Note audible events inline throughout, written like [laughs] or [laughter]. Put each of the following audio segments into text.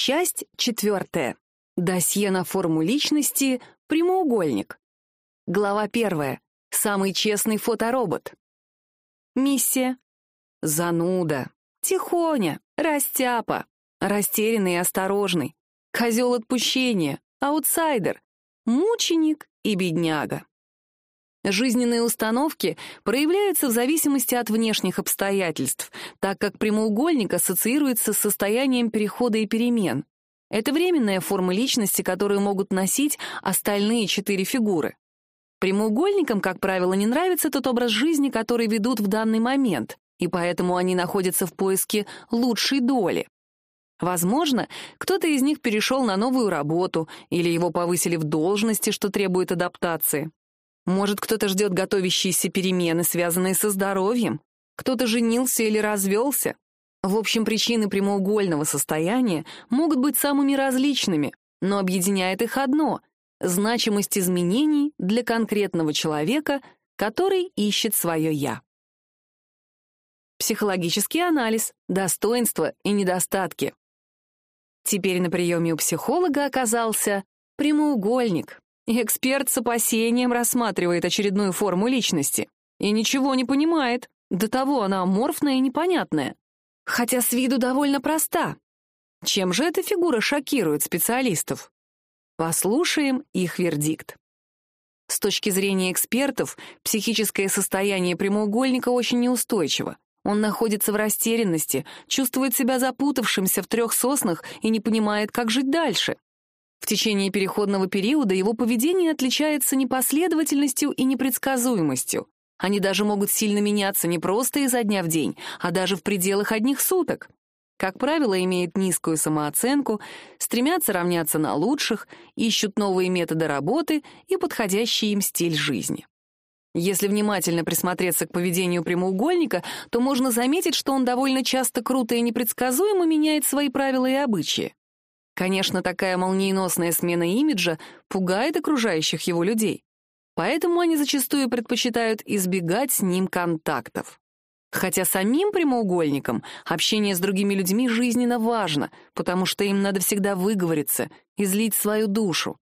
Часть четвертая. Досье на форму личности «Прямоугольник». Глава первая. Самый честный фоторобот. Миссия. Зануда. Тихоня. Растяпа. Растерянный и осторожный. Козел отпущения. Аутсайдер. Мученик и бедняга. Жизненные установки проявляются в зависимости от внешних обстоятельств, так как прямоугольник ассоциируется с состоянием перехода и перемен. Это временная форма личности, которую могут носить остальные четыре фигуры. Прямоугольникам, как правило, не нравится тот образ жизни, который ведут в данный момент, и поэтому они находятся в поиске лучшей доли. Возможно, кто-то из них перешел на новую работу или его повысили в должности, что требует адаптации. Может, кто-то ждет готовящиеся перемены, связанные со здоровьем? Кто-то женился или развелся? В общем, причины прямоугольного состояния могут быть самыми различными, но объединяет их одно — значимость изменений для конкретного человека, который ищет свое «я». Психологический анализ, достоинства и недостатки. Теперь на приеме у психолога оказался прямоугольник, Эксперт с опасением рассматривает очередную форму личности и ничего не понимает. До того она аморфная и непонятная. Хотя с виду довольно проста. Чем же эта фигура шокирует специалистов? Послушаем их вердикт. С точки зрения экспертов, психическое состояние прямоугольника очень неустойчиво. Он находится в растерянности, чувствует себя запутавшимся в трех соснах и не понимает, как жить дальше. В течение переходного периода его поведение отличается непоследовательностью и непредсказуемостью. Они даже могут сильно меняться не просто изо дня в день, а даже в пределах одних суток. Как правило, имеют низкую самооценку, стремятся равняться на лучших, ищут новые методы работы и подходящий им стиль жизни. Если внимательно присмотреться к поведению прямоугольника, то можно заметить, что он довольно часто круто и непредсказуемо меняет свои правила и обычаи. Конечно, такая молниеносная смена имиджа пугает окружающих его людей, поэтому они зачастую предпочитают избегать с ним контактов. Хотя самим прямоугольникам общение с другими людьми жизненно важно, потому что им надо всегда выговориться, излить свою душу.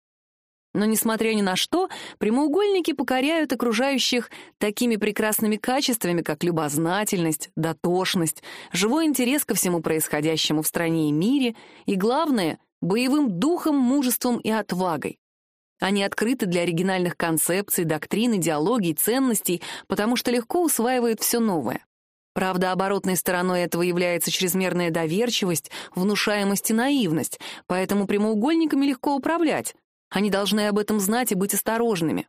Но, несмотря ни на что, прямоугольники покоряют окружающих такими прекрасными качествами, как любознательность, дотошность, живой интерес ко всему происходящему в стране и мире, и, главное, боевым духом, мужеством и отвагой. Они открыты для оригинальных концепций, доктрин, идеологий, ценностей, потому что легко усваивают все новое. Правда, оборотной стороной этого является чрезмерная доверчивость, внушаемость и наивность, поэтому прямоугольниками легко управлять, они должны об этом знать и быть осторожными.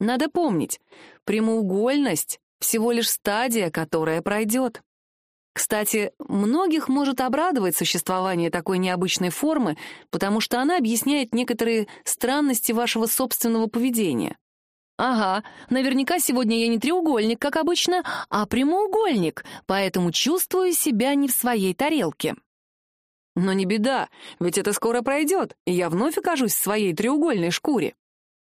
Надо помнить, прямоугольность — всего лишь стадия, которая пройдет. Кстати, многих может обрадовать существование такой необычной формы, потому что она объясняет некоторые странности вашего собственного поведения. Ага, наверняка сегодня я не треугольник, как обычно, а прямоугольник, поэтому чувствую себя не в своей тарелке. Но не беда, ведь это скоро пройдет, и я вновь окажусь в своей треугольной шкуре.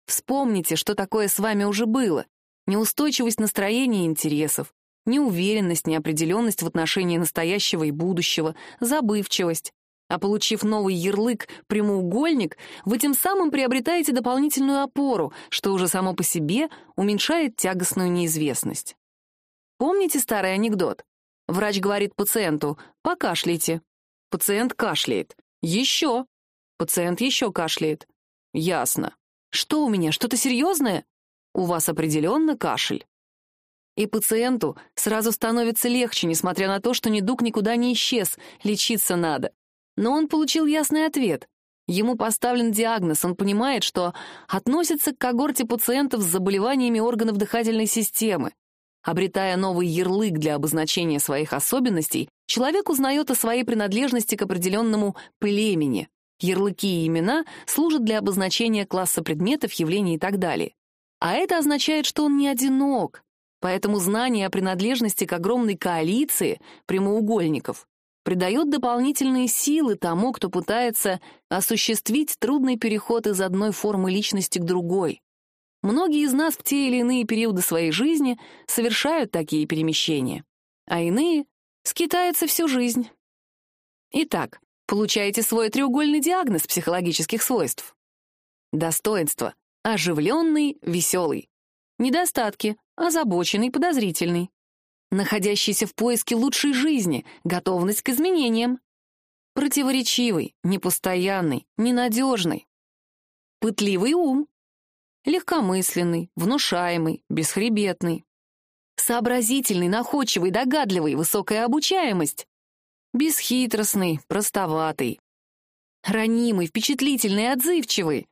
Вспомните, что такое с вами уже было. Неустойчивость настроения и интересов, неуверенность, неопределенность в отношении настоящего и будущего, забывчивость. А получив новый ярлык «прямоугольник», вы тем самым приобретаете дополнительную опору, что уже само по себе уменьшает тягостную неизвестность. Помните старый анекдот? Врач говорит пациенту «покашляйте». Пациент кашляет. Еще. Пациент еще кашляет. Ясно. Что у меня, что-то серьезное? У вас определенно кашель. И пациенту сразу становится легче, несмотря на то, что недуг никуда не исчез, лечиться надо. Но он получил ясный ответ. Ему поставлен диагноз, он понимает, что относится к когорте пациентов с заболеваниями органов дыхательной системы. Обретая новый ярлык для обозначения своих особенностей, человек узнает о своей принадлежности к определенному племени. Ярлыки и имена служат для обозначения класса предметов, явлений и так далее. А это означает, что он не одинок. Поэтому знание о принадлежности к огромной коалиции прямоугольников придает дополнительные силы тому, кто пытается осуществить трудный переход из одной формы личности к другой. Многие из нас в те или иные периоды своей жизни совершают такие перемещения, а иные скитаются всю жизнь. Итак, Получаете свой треугольный диагноз психологических свойств. Достоинство — оживленный, веселый. Недостатки — озабоченный, подозрительный. Находящийся в поиске лучшей жизни, готовность к изменениям. Противоречивый, непостоянный, ненадежный. Пытливый ум. Легкомысленный, внушаемый, бесхребетный. Сообразительный, находчивый, догадливый, высокая обучаемость. Бесхитростный, простоватый. Ранимый, впечатлительный, отзывчивый.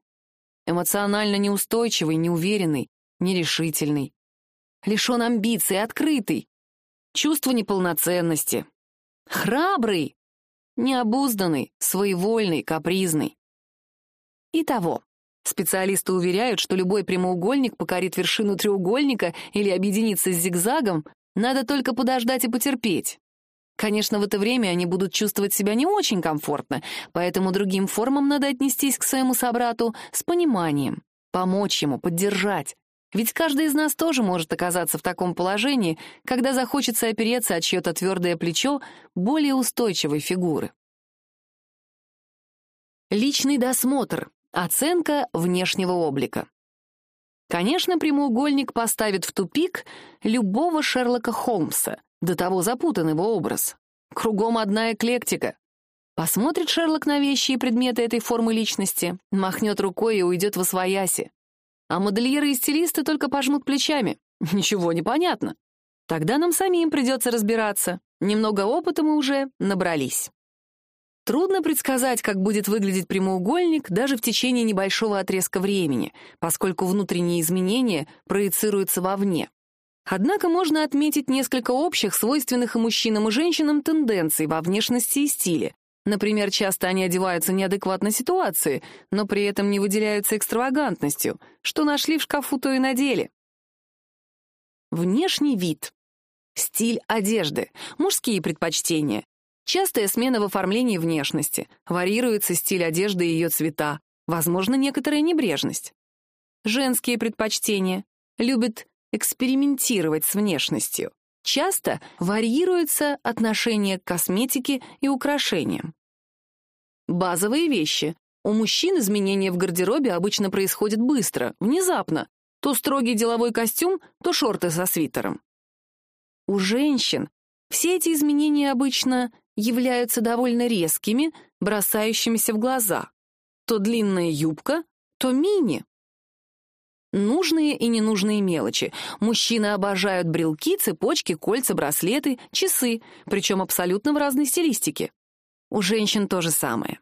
Эмоционально неустойчивый, неуверенный, нерешительный. Лишен амбиций, открытый. Чувство неполноценности. Храбрый. Необузданный, своевольный, капризный. Итого, специалисты уверяют, что любой прямоугольник покорит вершину треугольника или объединится с зигзагом, надо только подождать и потерпеть. Конечно, в это время они будут чувствовать себя не очень комфортно, поэтому другим формам надо отнестись к своему собрату с пониманием, помочь ему, поддержать. Ведь каждый из нас тоже может оказаться в таком положении, когда захочется опереться от чье-то твердое плечо более устойчивой фигуры. Личный досмотр. Оценка внешнего облика. Конечно, прямоугольник поставит в тупик любого Шерлока Холмса, до того запутан его образ. Кругом одна эклектика. Посмотрит Шерлок на вещи и предметы этой формы личности, махнет рукой и уйдет во свояси. А модельеры и стилисты только пожмут плечами. [laughs] Ничего не понятно. Тогда нам самим придется разбираться. Немного опыта мы уже набрались. Трудно предсказать, как будет выглядеть прямоугольник даже в течение небольшого отрезка времени, поскольку внутренние изменения проецируются вовне. Однако можно отметить несколько общих, свойственных и мужчинам, и женщинам тенденций во внешности и стиле. Например, часто они одеваются неадекватно ситуации, но при этом не выделяются экстравагантностью. Что нашли в шкафу, то и надели. Внешний вид. Стиль одежды. Мужские предпочтения. Частая смена в оформлении внешности. Варьируется стиль одежды и ее цвета. Возможно, некоторая небрежность. Женские предпочтения. Любят экспериментировать с внешностью. Часто варьируется отношение к косметике и украшениям. Базовые вещи. У мужчин изменения в гардеробе обычно происходят быстро, внезапно. То строгий деловой костюм, то шорты со свитером. У женщин все эти изменения обычно являются довольно резкими, бросающимися в глаза. То длинная юбка, то мини. Нужные и ненужные мелочи. Мужчины обожают брелки, цепочки, кольца, браслеты, часы, причем абсолютно в разной стилистике. У женщин то же самое.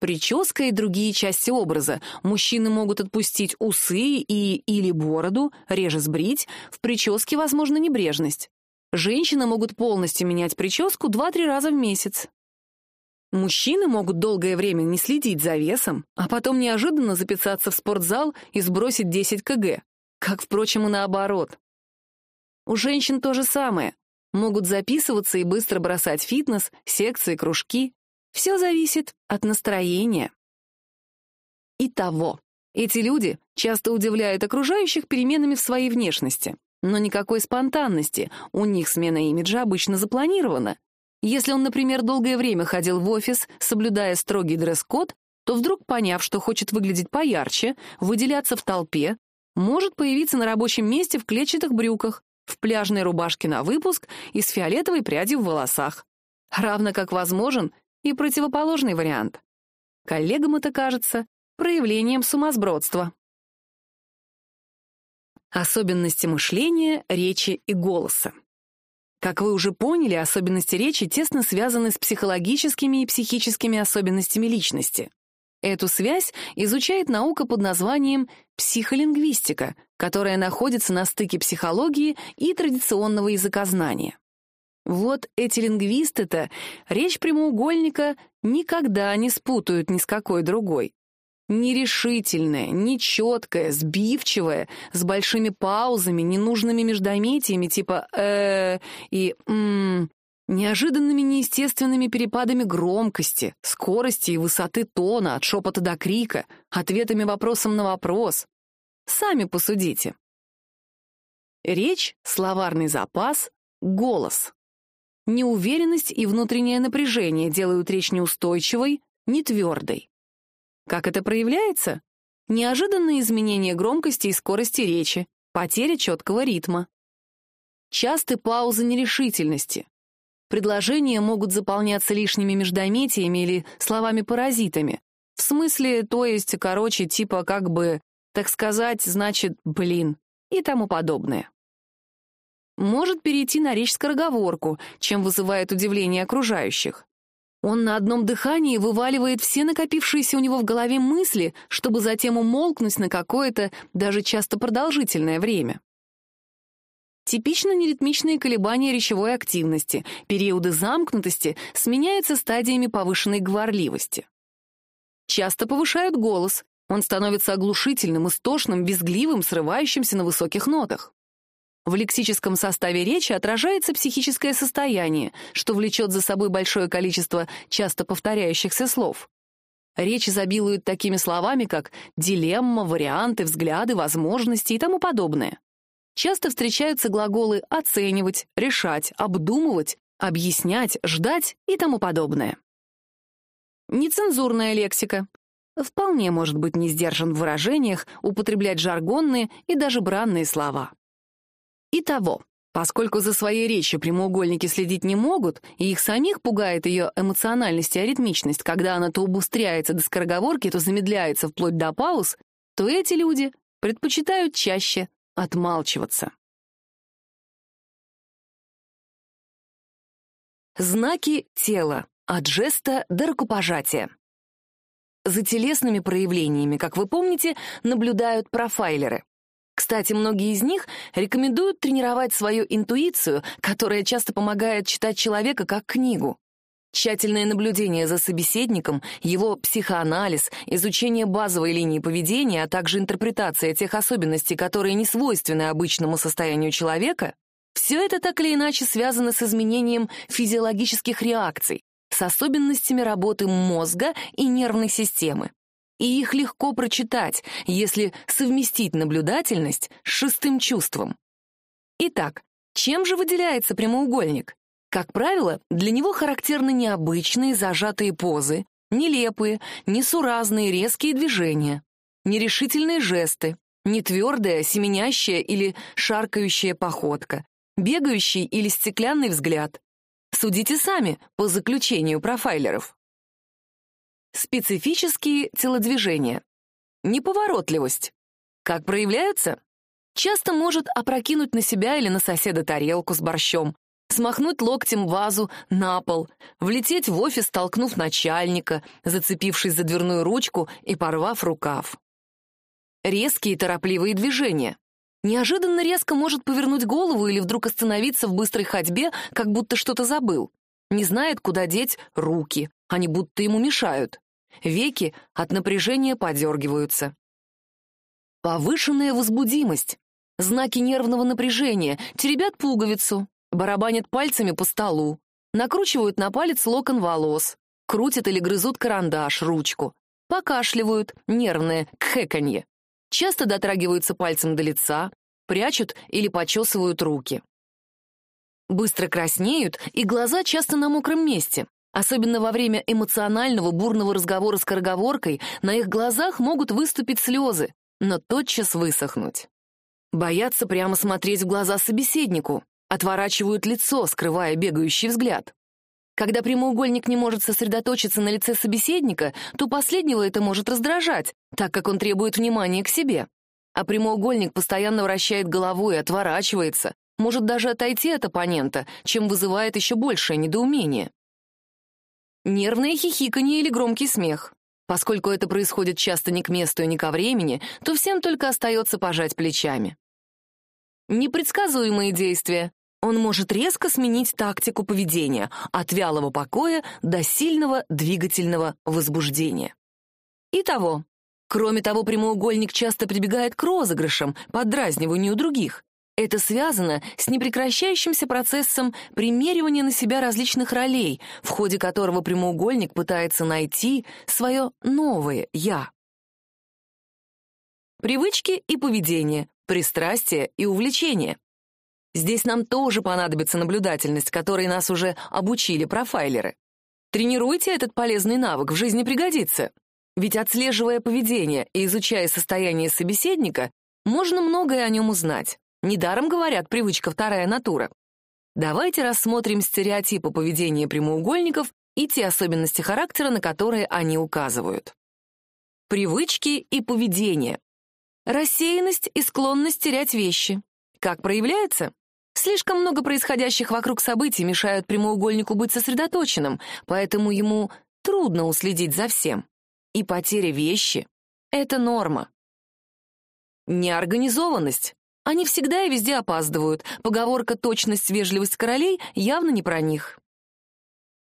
Прическа и другие части образа. Мужчины могут отпустить усы и или бороду, реже сбрить, в прическе возможна небрежность. Женщины могут полностью менять прическу 2-3 раза в месяц. Мужчины могут долгое время не следить за весом, а потом неожиданно записаться в спортзал и сбросить 10 кг. Как, впрочем, и наоборот. У женщин то же самое. Могут записываться и быстро бросать фитнес, секции, кружки. Все зависит от настроения. Итого, эти люди часто удивляют окружающих переменами в своей внешности. Но никакой спонтанности, у них смена имиджа обычно запланирована. Если он, например, долгое время ходил в офис, соблюдая строгий дресс-код, то вдруг, поняв, что хочет выглядеть поярче, выделяться в толпе, может появиться на рабочем месте в клетчатых брюках, в пляжной рубашке на выпуск и с фиолетовой прядью в волосах. Равно как возможен и противоположный вариант. Коллегам это кажется проявлением сумасбродства. Особенности мышления, речи и голоса. Как вы уже поняли, особенности речи тесно связаны с психологическими и психическими особенностями личности. Эту связь изучает наука под названием психолингвистика, которая находится на стыке психологии и традиционного языкознания. Вот эти лингвисты-то речь прямоугольника никогда не спутают ни с какой другой нерешительная, нечеткая, сбивчивая, с большими паузами, ненужными междометиями типа э и м неожиданными неестественными перепадами громкости, скорости и высоты тона от шепота до крика, ответами вопросом на вопрос. Сами посудите. Речь, словарный запас, голос. Неуверенность и внутреннее напряжение делают речь неустойчивой, нетвердой. Как это проявляется? Неожиданные изменения громкости и скорости речи, потеря четкого ритма. Часты паузы нерешительности. Предложения могут заполняться лишними междометиями или словами-паразитами. В смысле, то есть, короче, типа как бы, так сказать, значит, блин, и тому подобное. Может перейти на речь-скороговорку, чем вызывает удивление окружающих. Он на одном дыхании вываливает все накопившиеся у него в голове мысли, чтобы затем умолкнуть на какое-то, даже часто продолжительное время. Типично неритмичные колебания речевой активности, периоды замкнутости сменяются стадиями повышенной говорливости. Часто повышают голос, он становится оглушительным, истошным, визгливым, срывающимся на высоких нотах. В лексическом составе речи отражается психическое состояние, что влечет за собой большое количество часто повторяющихся слов. Речь изобилует такими словами, как дилемма, варианты, взгляды, возможности и тому подобное. Часто встречаются глаголы «оценивать», «решать», «обдумывать», «объяснять», «ждать» и тому подобное. Нецензурная лексика. Вполне может быть не сдержан в выражениях, употреблять жаргонные и даже бранные слова. Итого, поскольку за своей речью прямоугольники следить не могут, и их самих пугает ее эмоциональность и аритмичность, когда она то убыстряется до скороговорки, то замедляется вплоть до пауз, то эти люди предпочитают чаще отмалчиваться. Знаки тела. От жеста до рукопожатия. За телесными проявлениями, как вы помните, наблюдают профайлеры. Кстати, многие из них рекомендуют тренировать свою интуицию, которая часто помогает читать человека как книгу. Тщательное наблюдение за собеседником, его психоанализ, изучение базовой линии поведения, а также интерпретация тех особенностей, которые не свойственны обычному состоянию человека, все это так или иначе связано с изменением физиологических реакций, с особенностями работы мозга и нервной системы и их легко прочитать, если совместить наблюдательность с шестым чувством. Итак, чем же выделяется прямоугольник? Как правило, для него характерны необычные зажатые позы, нелепые, несуразные резкие движения, нерешительные жесты, нетвердая, семенящая или шаркающая походка, бегающий или стеклянный взгляд. Судите сами по заключению профайлеров. Специфические телодвижения. Неповоротливость. Как проявляются? Часто может опрокинуть на себя или на соседа тарелку с борщом, смахнуть локтем вазу на пол, влететь в офис, толкнув начальника, зацепившись за дверную ручку и порвав рукав. Резкие торопливые движения. Неожиданно резко может повернуть голову или вдруг остановиться в быстрой ходьбе, как будто что-то забыл. Не знает, куда деть руки, они будто ему мешают. Веки от напряжения подергиваются. Повышенная возбудимость. Знаки нервного напряжения. Теребят пуговицу, барабанят пальцами по столу, накручивают на палец локон волос, крутят или грызут карандаш, ручку, покашливают, нервное, кхэканье. Часто дотрагиваются пальцем до лица, прячут или почесывают руки. Быстро краснеют, и глаза часто на мокром месте. Особенно во время эмоционального бурного разговора с короговоркой на их глазах могут выступить слезы, но тотчас высохнуть. Боятся прямо смотреть в глаза собеседнику, отворачивают лицо, скрывая бегающий взгляд. Когда прямоугольник не может сосредоточиться на лице собеседника, то последнего это может раздражать, так как он требует внимания к себе. А прямоугольник постоянно вращает головой и отворачивается, может даже отойти от оппонента, чем вызывает еще большее недоумение нервное хихиканье или громкий смех. Поскольку это происходит часто не к месту и не ко времени, то всем только остается пожать плечами. Непредсказуемые действия. Он может резко сменить тактику поведения от вялого покоя до сильного двигательного возбуждения. Итого, кроме того, прямоугольник часто прибегает к розыгрышам, поддразниванию других. Это связано с непрекращающимся процессом примеривания на себя различных ролей, в ходе которого прямоугольник пытается найти свое новое «я». Привычки и поведение, пристрастия и увлечения. Здесь нам тоже понадобится наблюдательность, которой нас уже обучили профайлеры. Тренируйте этот полезный навык, в жизни пригодится. Ведь отслеживая поведение и изучая состояние собеседника, можно многое о нем узнать. Недаром говорят «привычка вторая натура». Давайте рассмотрим стереотипы поведения прямоугольников и те особенности характера, на которые они указывают. Привычки и поведение. Рассеянность и склонность терять вещи. Как проявляется? Слишком много происходящих вокруг событий мешают прямоугольнику быть сосредоточенным, поэтому ему трудно уследить за всем. И потеря вещи — это норма. Неорганизованность. Они всегда и везде опаздывают. Поговорка «точность, вежливость королей» явно не про них.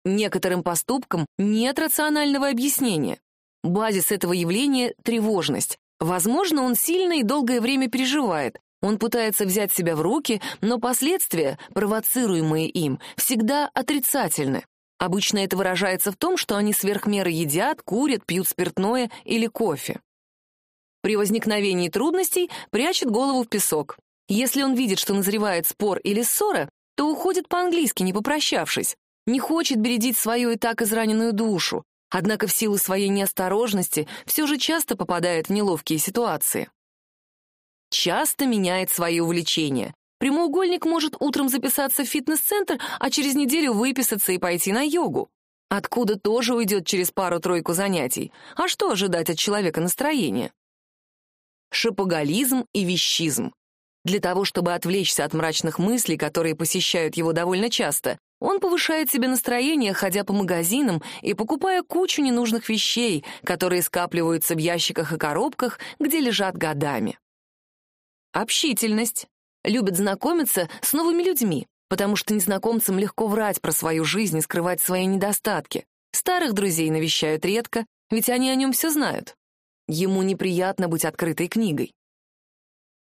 Некоторым поступкам нет рационального объяснения. Базис этого явления — тревожность. Возможно, он сильно и долгое время переживает. Он пытается взять себя в руки, но последствия, провоцируемые им, всегда отрицательны. Обычно это выражается в том, что они сверхмеры едят, курят, пьют спиртное или кофе. При возникновении трудностей прячет голову в песок. Если он видит, что назревает спор или ссора, то уходит по-английски, не попрощавшись. Не хочет бередить свою и так израненную душу, однако в силу своей неосторожности все же часто попадает в неловкие ситуации. Часто меняет свои увлечения. Прямоугольник может утром записаться в фитнес-центр, а через неделю выписаться и пойти на йогу. Откуда тоже уйдет через пару-тройку занятий. А что ожидать от человека настроения? Шопоголизм и вещизм. Для того, чтобы отвлечься от мрачных мыслей, которые посещают его довольно часто, он повышает себе настроение, ходя по магазинам и покупая кучу ненужных вещей, которые скапливаются в ящиках и коробках, где лежат годами. Общительность. Любит знакомиться с новыми людьми, потому что незнакомцам легко врать про свою жизнь и скрывать свои недостатки. Старых друзей навещают редко, ведь они о нем все знают. Ему неприятно быть открытой книгой.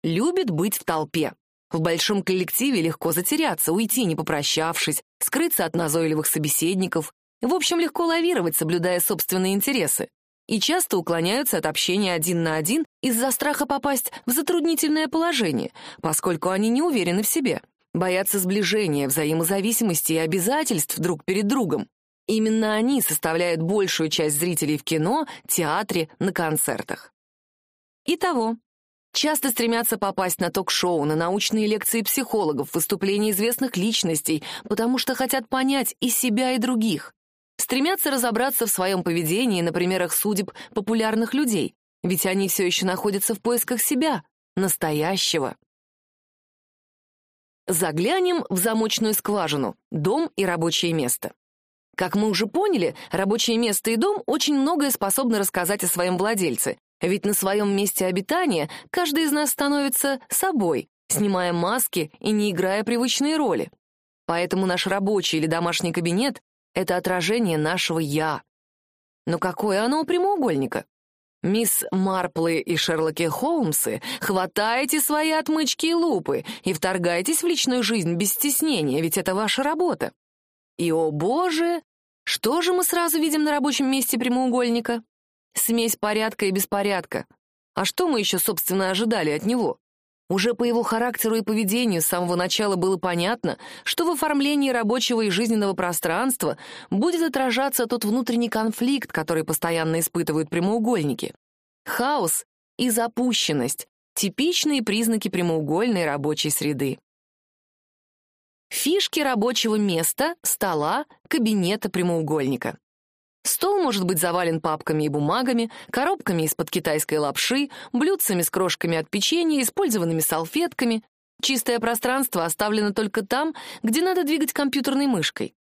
Любит быть в толпе. В большом коллективе легко затеряться, уйти, не попрощавшись, скрыться от назойливых собеседников. В общем, легко лавировать, соблюдая собственные интересы. И часто уклоняются от общения один на один из-за страха попасть в затруднительное положение, поскольку они не уверены в себе, боятся сближения, взаимозависимости и обязательств друг перед другом. Именно они составляют большую часть зрителей в кино, театре, на концертах. Итого, часто стремятся попасть на ток-шоу, на научные лекции психологов, выступления известных личностей, потому что хотят понять и себя, и других. Стремятся разобраться в своем поведении на примерах судеб популярных людей, ведь они все еще находятся в поисках себя, настоящего. Заглянем в замочную скважину, дом и рабочее место. Как мы уже поняли, рабочее место и дом очень многое способны рассказать о своем владельце, ведь на своем месте обитания каждый из нас становится собой, снимая маски и не играя привычные роли. Поэтому наш рабочий или домашний кабинет — это отражение нашего «я». Но какое оно у прямоугольника? Мисс Марплы и Шерлоки Холмсы, хватайте свои отмычки и лупы и вторгайтесь в личную жизнь без стеснения, ведь это ваша работа. И, о боже, что же мы сразу видим на рабочем месте прямоугольника? Смесь порядка и беспорядка. А что мы еще, собственно, ожидали от него? Уже по его характеру и поведению с самого начала было понятно, что в оформлении рабочего и жизненного пространства будет отражаться тот внутренний конфликт, который постоянно испытывают прямоугольники. Хаос и запущенность — типичные признаки прямоугольной рабочей среды. Фишки рабочего места, стола, кабинета прямоугольника. Стол может быть завален папками и бумагами, коробками из-под китайской лапши, блюдцами с крошками от печенья, использованными салфетками. Чистое пространство оставлено только там, где надо двигать компьютерной мышкой.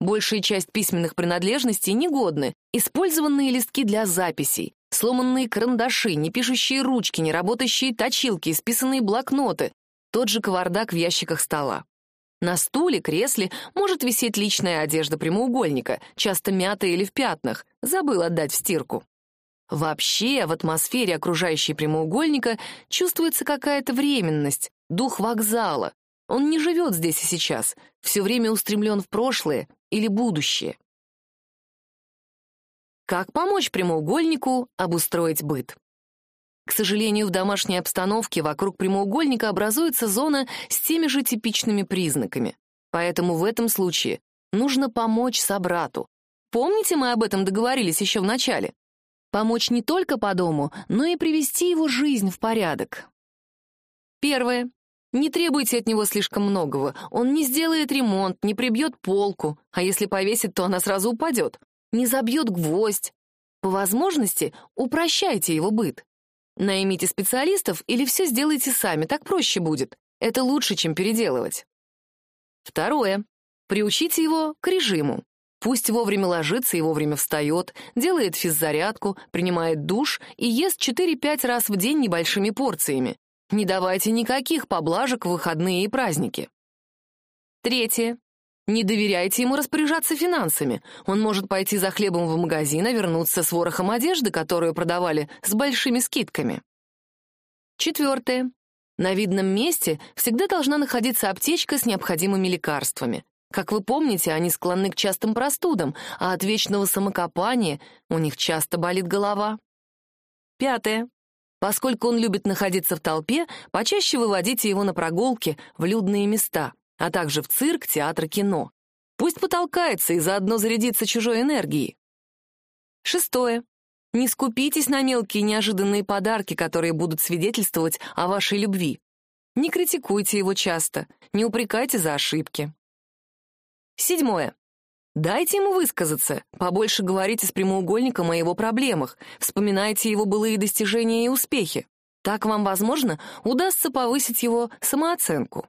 Большая часть письменных принадлежностей негодны. Использованные листки для записей, сломанные карандаши, непишущие ручки, неработающие точилки, исписанные блокноты. Тот же кавардак в ящиках стола. На стуле, кресле может висеть личная одежда прямоугольника, часто мятая или в пятнах, забыл отдать в стирку. Вообще, в атмосфере окружающей прямоугольника чувствуется какая-то временность, дух вокзала. Он не живет здесь и сейчас, все время устремлен в прошлое или будущее. Как помочь прямоугольнику обустроить быт? К сожалению, в домашней обстановке вокруг прямоугольника образуется зона с теми же типичными признаками. Поэтому в этом случае нужно помочь собрату. Помните, мы об этом договорились еще в начале? Помочь не только по дому, но и привести его жизнь в порядок. Первое. Не требуйте от него слишком многого. Он не сделает ремонт, не прибьет полку, а если повесит, то она сразу упадет. Не забьет гвоздь. По возможности упрощайте его быт. Наймите специалистов или все сделайте сами, так проще будет. Это лучше, чем переделывать. Второе. Приучите его к режиму. Пусть вовремя ложится и вовремя встает, делает физзарядку, принимает душ и ест 4-5 раз в день небольшими порциями. Не давайте никаких поблажек в выходные и праздники. Третье. Не доверяйте ему распоряжаться финансами. Он может пойти за хлебом в магазин, а вернуться с ворохом одежды, которую продавали с большими скидками. Четвертое. На видном месте всегда должна находиться аптечка с необходимыми лекарствами. Как вы помните, они склонны к частым простудам, а от вечного самокопания у них часто болит голова. Пятое. Поскольку он любит находиться в толпе, почаще выводите его на прогулки в людные места — а также в цирк, театр, кино. Пусть потолкается и заодно зарядится чужой энергией. Шестое. Не скупитесь на мелкие неожиданные подарки, которые будут свидетельствовать о вашей любви. Не критикуйте его часто, не упрекайте за ошибки. Седьмое. Дайте ему высказаться, побольше говорите с прямоугольником о его проблемах, вспоминайте его былые достижения и успехи. Так вам, возможно, удастся повысить его самооценку.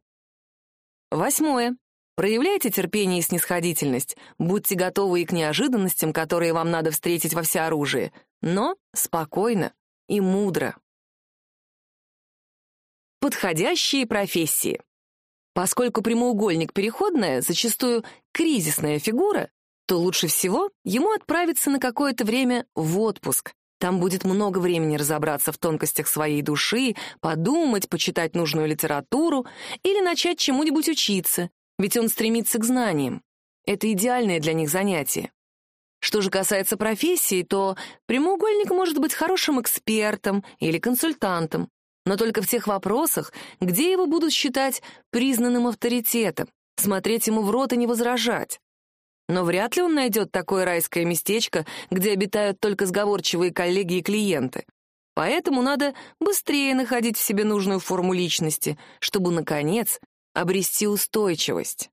Восьмое. Проявляйте терпение и снисходительность, будьте готовы и к неожиданностям, которые вам надо встретить во всеоружии, но спокойно и мудро. Подходящие профессии. Поскольку прямоугольник переходная, зачастую кризисная фигура, то лучше всего ему отправиться на какое-то время в отпуск, там будет много времени разобраться в тонкостях своей души, подумать, почитать нужную литературу или начать чему-нибудь учиться, ведь он стремится к знаниям. Это идеальное для них занятие. Что же касается профессии, то прямоугольник может быть хорошим экспертом или консультантом, но только в тех вопросах, где его будут считать признанным авторитетом, смотреть ему в рот и не возражать. Но вряд ли он найдет такое райское местечко, где обитают только сговорчивые коллеги и клиенты. Поэтому надо быстрее находить в себе нужную форму личности, чтобы, наконец, обрести устойчивость.